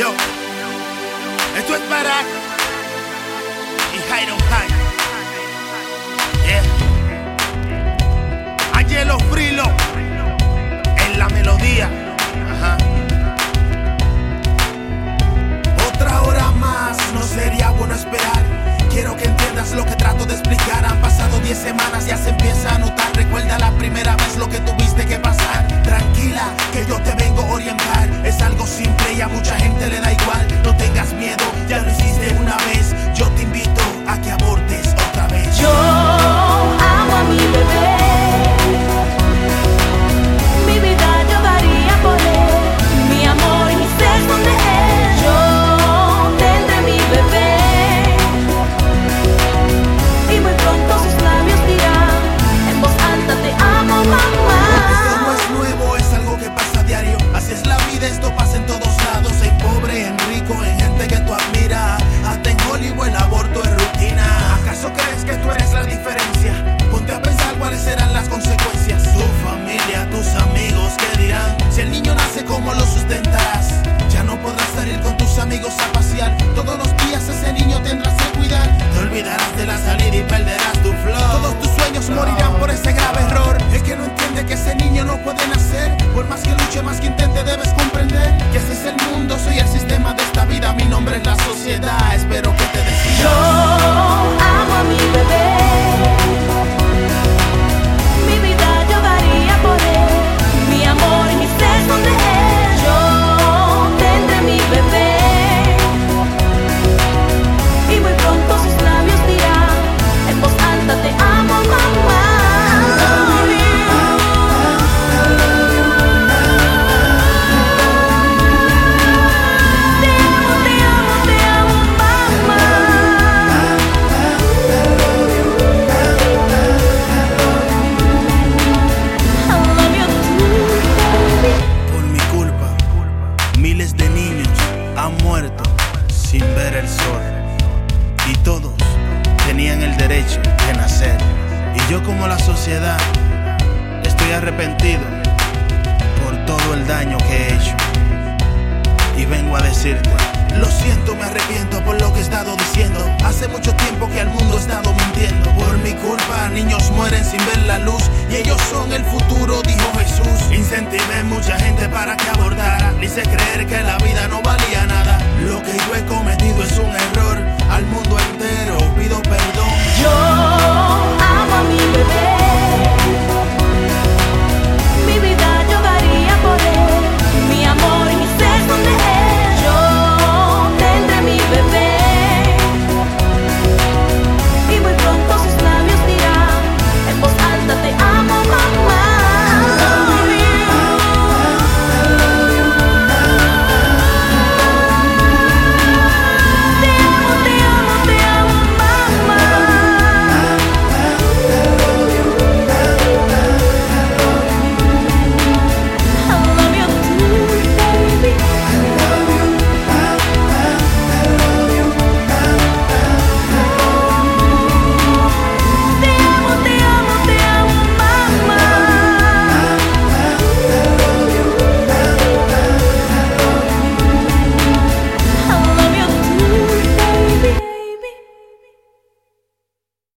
Esto es Barack y Jairo High. Yeah. Angelo Brilo en la melodía. Otra hora más, no sería bueno esperar. Quiero que entiendas lo que trato de explicar. Han pasado 10 semanas, ya se empieza a notar. Recuerda la primera vez lo que tuviste que pasar. Tranquilo sin ver el sol. Y todos tenían el derecho de nacer. Y yo como la sociedad estoy arrepentido por todo el daño que he hecho. Y vengo a decirte, lo siento, me arrepiento por lo que he estado diciendo. Hace mucho tiempo que al mundo he estado mintiendo. Por mi culpa, niños mueren sin ver la luz. Y ellos son el futuro, dijo Jesús. Incentivé mucha gente para que abordara. Le hice creer que la vida no valía nada